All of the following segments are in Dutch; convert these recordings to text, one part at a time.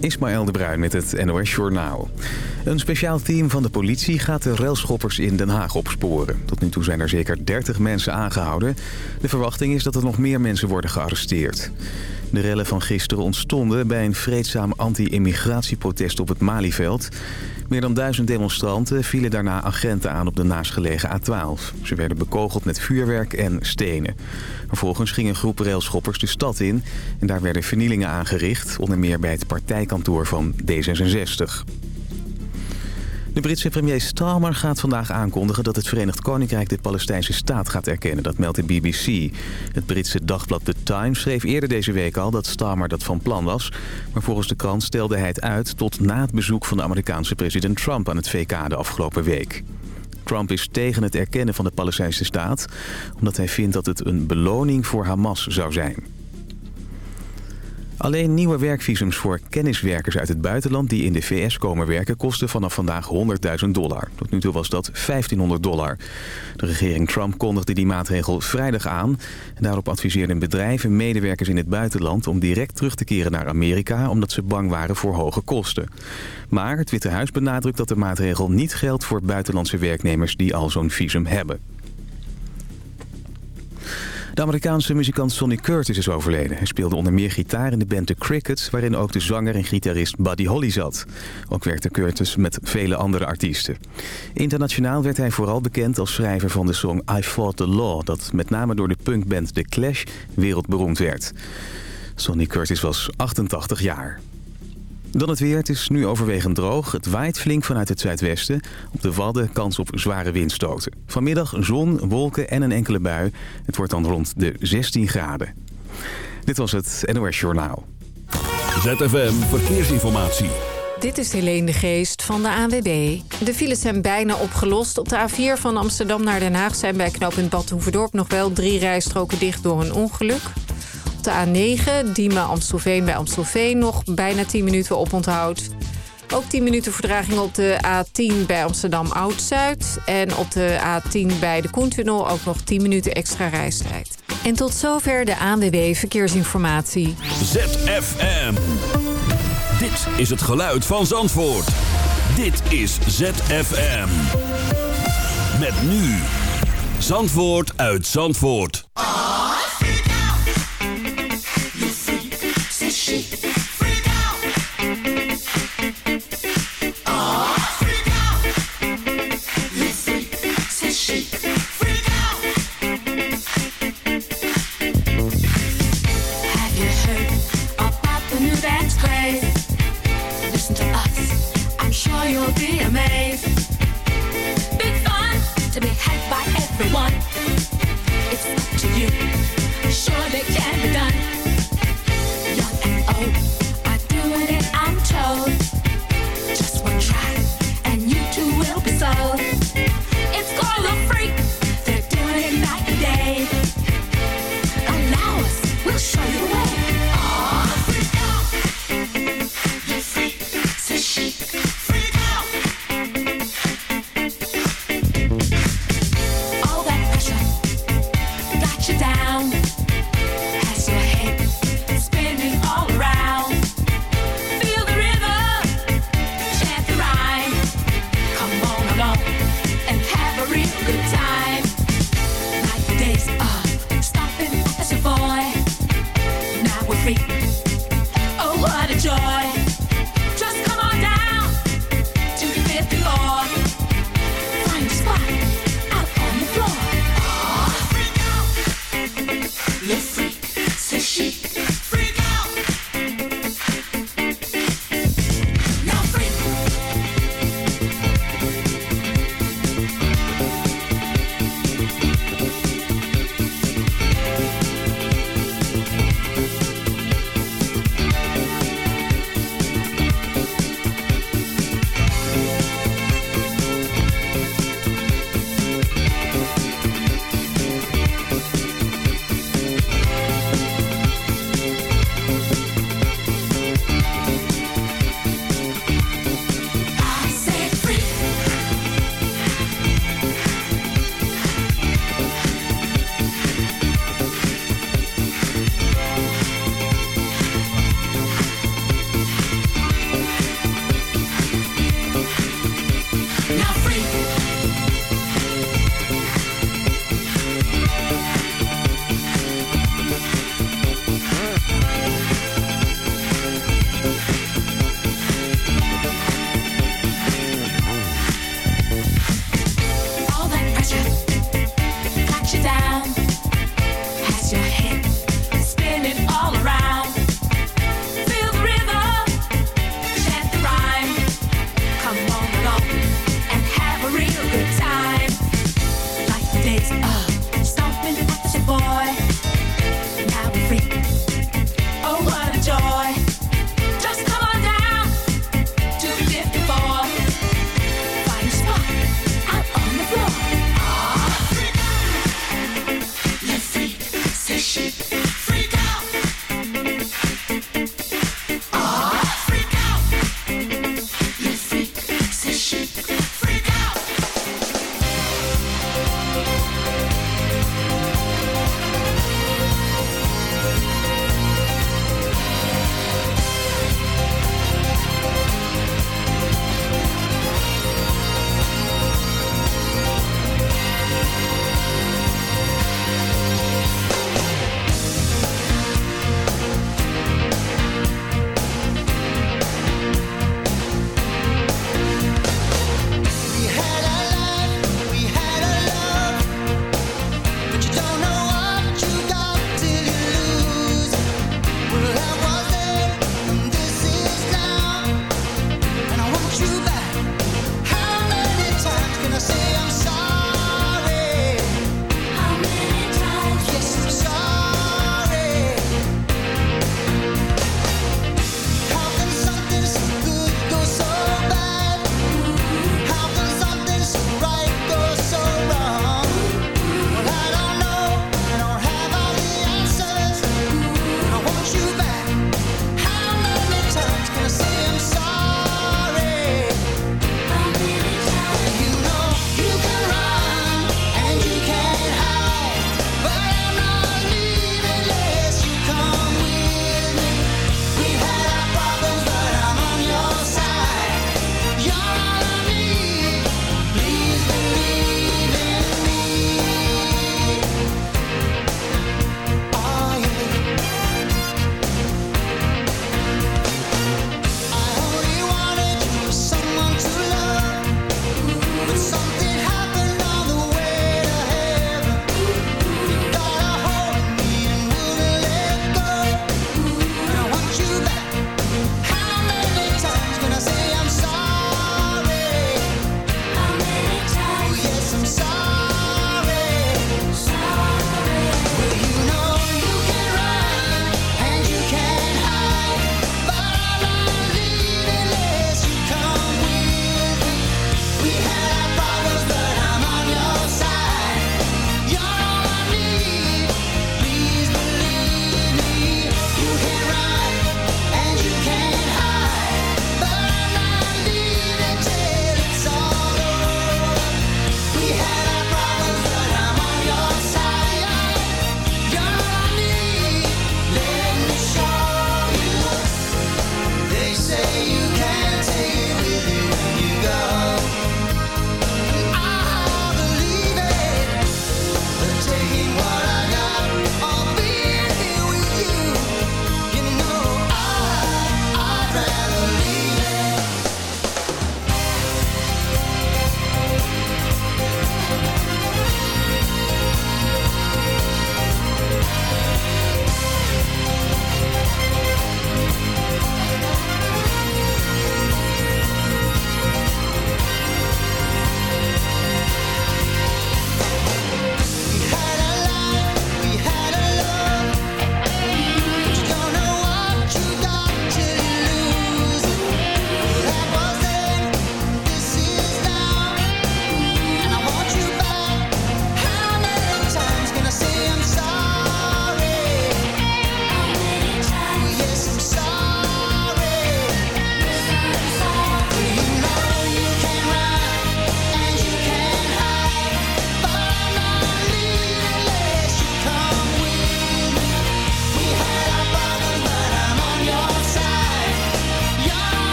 Ismaël de Bruin met het NOS Journaal. Een speciaal team van de politie gaat de railschoppers in Den Haag opsporen. Tot nu toe zijn er zeker 30 mensen aangehouden. De verwachting is dat er nog meer mensen worden gearresteerd. De rellen van gisteren ontstonden bij een vreedzaam anti-immigratieprotest op het Malieveld. Meer dan duizend demonstranten vielen daarna agenten aan op de naastgelegen A12. Ze werden bekogeld met vuurwerk en stenen. Vervolgens ging een groep railschoppers de stad in en daar werden vernielingen aangericht, onder meer bij het partijkantoor van D66. De Britse premier Starmer gaat vandaag aankondigen dat het Verenigd Koninkrijk de Palestijnse staat gaat erkennen. Dat meldt de BBC. Het Britse dagblad The Times schreef eerder deze week al dat Starmer dat van plan was. Maar volgens de krant stelde hij het uit tot na het bezoek van de Amerikaanse president Trump aan het VK de afgelopen week. Trump is tegen het erkennen van de Palestijnse staat... omdat hij vindt dat het een beloning voor Hamas zou zijn. Alleen nieuwe werkvisums voor kenniswerkers uit het buitenland die in de VS komen werken kosten vanaf vandaag 100.000 dollar. Tot nu toe was dat 1500 dollar. De regering Trump kondigde die maatregel vrijdag aan. En daarop adviseerden bedrijven medewerkers in het buitenland om direct terug te keren naar Amerika omdat ze bang waren voor hoge kosten. Maar het Witte Huis benadrukt dat de maatregel niet geldt voor buitenlandse werknemers die al zo'n visum hebben. De Amerikaanse muzikant Sonny Curtis is overleden. Hij speelde onder meer gitaar in de band The Crickets... waarin ook de zanger en gitarist Buddy Holly zat. Ook werkte Curtis met vele andere artiesten. Internationaal werd hij vooral bekend als schrijver van de song I Fought the Law... dat met name door de punkband The Clash wereldberoemd werd. Sonny Curtis was 88 jaar. Dan het weer. Het is nu overwegend droog. Het waait flink vanuit het zuidwesten. Op de Wadden kans op zware windstoten. Vanmiddag zon, wolken en een enkele bui. Het wordt dan rond de 16 graden. Dit was het NOS Journaal. ZFM Verkeersinformatie. Dit is Helene de Geest van de ANWB. De files zijn bijna opgelost. Op de A4 van Amsterdam naar Den Haag zijn bij knooppunt Bad Hoeverdorp nog wel drie rijstroken dicht door een ongeluk. Op de A9, Diemen Amstelveen bij Amstelveen nog bijna 10 minuten oponthoud. Ook 10 minuten verdraging op de A10 bij Amsterdam Oud-Zuid. En op de A10 bij de Koentunnel ook nog 10 minuten extra reistijd. En tot zover de ANWB Verkeersinformatie. ZFM. Dit is het geluid van Zandvoort. Dit is ZFM. Met nu. Zandvoort uit Zandvoort. She.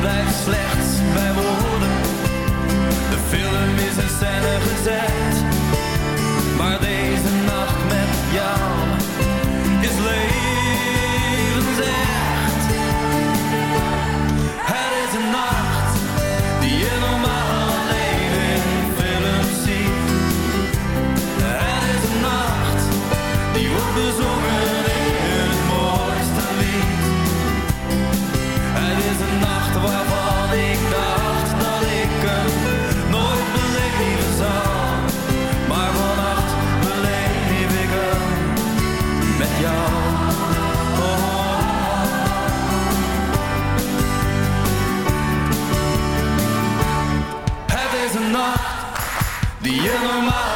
blijft slechts bij woorden. De film is een scène gezet You don't know my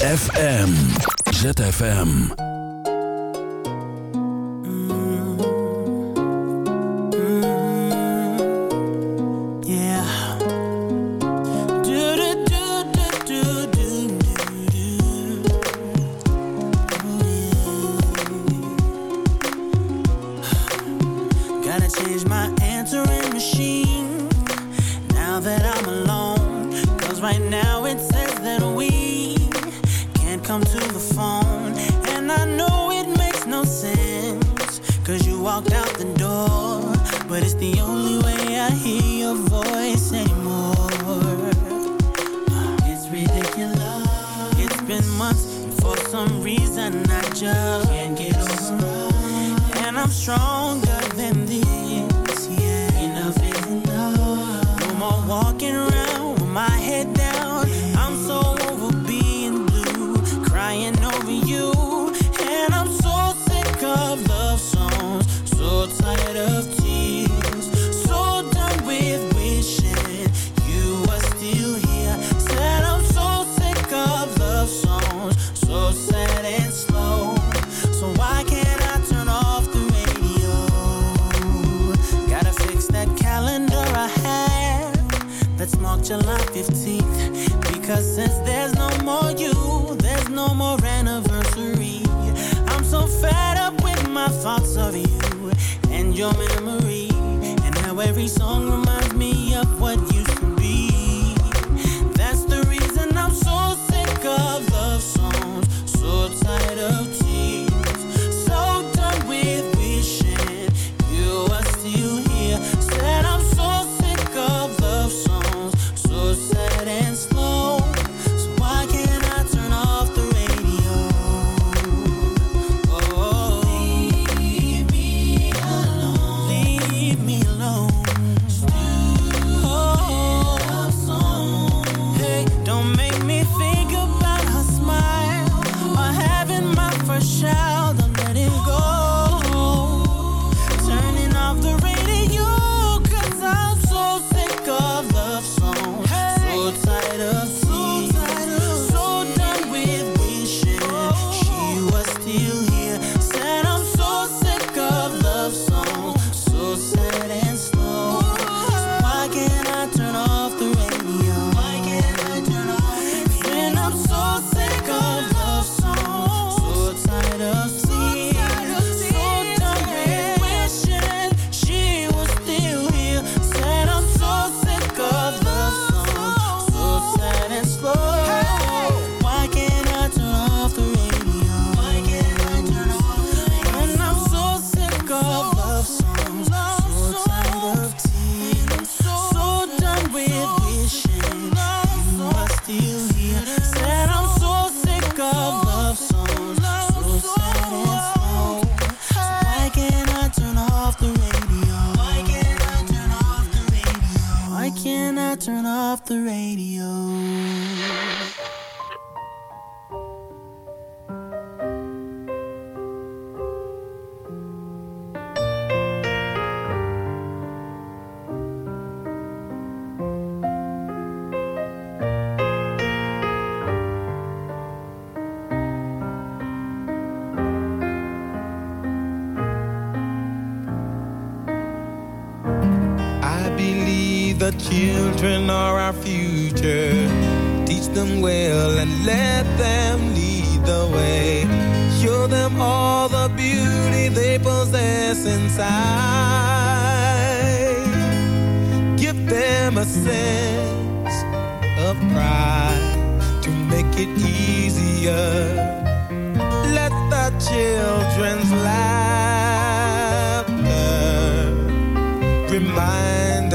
FM ZFM. walked out the door, but it's the only way I hear your voice anymore. It's ridiculous. It's been months, and for some reason I just can't get over. And I'm stronger than this. Cause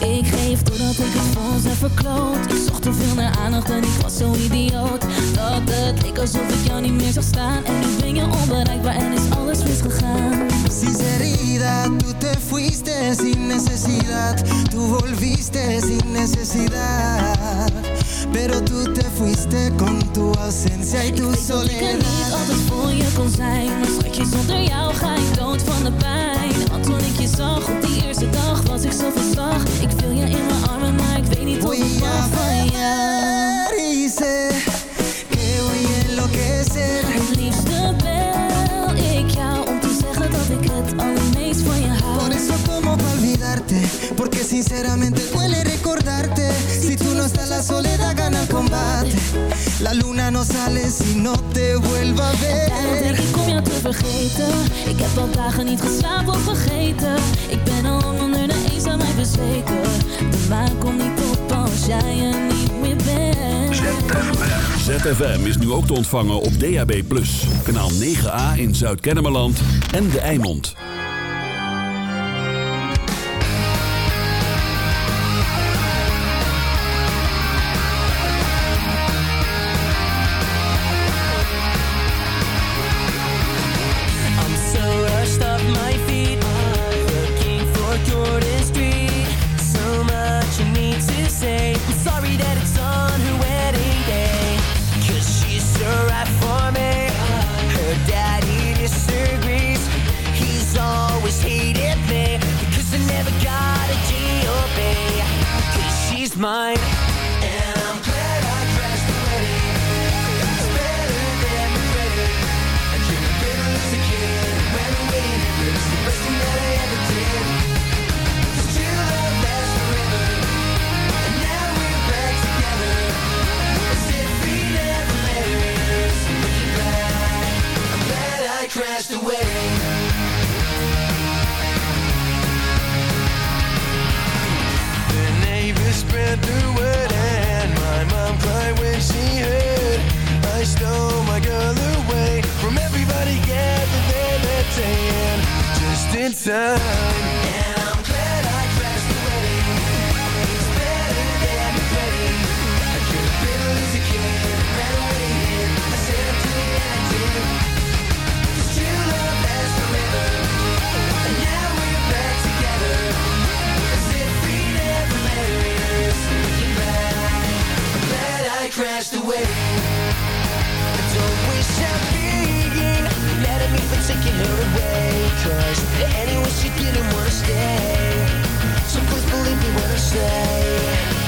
Ik geef doordat ik het vals en verkloot. Ik zocht te veel naar aandacht en ik was zo idioot. Dat het leek alsof ik jou niet meer zag staan. En nu ben je onbereikbaar en is alles misgegaan. Sinceridad, tú te fuiste sin necesidad. Tú volviste sin necesidad. Pero tú te fuiste con tu ausencia y tu ik soledad Ik weet dat ik niet altijd voor je kon zijn. Maar schatje, zonder jou ga ik dood van de pijn toen ik je zag Op die eerste dag was ik zo verslag Ik viel je in mijn armen, maar ik weet niet hoe ik mag van porque sinceramente duele recordarte. Si tú no estás, la soledad gana el combate. La luna no sale si no te vuelva a ver. Ik om jou te vergeten. Ik heb al dagen niet geslapen of vergeten. Ik ben al onder de eenzaamheid bezweken. De maan komt niet op als jij er niet meer bent. ZFM. Is nu ook te ontvangen op DAB+. Kanaal 9A in Zuid-Kennemerland en De Eimond. mine. And I'm glad I crashed the wedding. It's better than. I. When it the thing that I ever true love lasts forever. And now we're back together. As if we never. I'm glad I crashed the wedding. it, and my mom cried when she heard I stole my girl away from everybody gathered there that day, and just in time. taking her away Cause anyway she didn't wanna stay. So please believe me when I say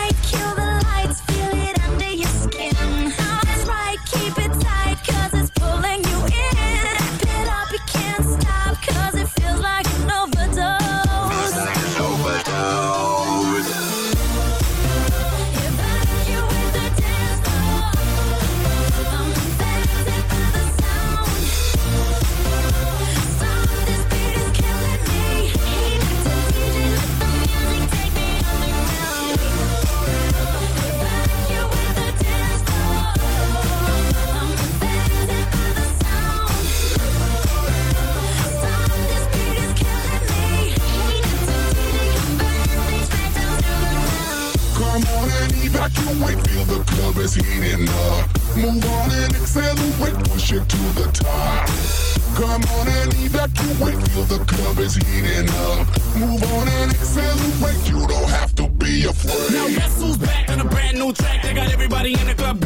the club is heating up. Move on and accelerate, you don't have to be afraid. Now guess who's back on a brand new track? They got everybody in the club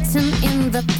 written in the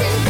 dancing.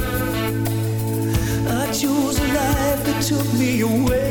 took me away.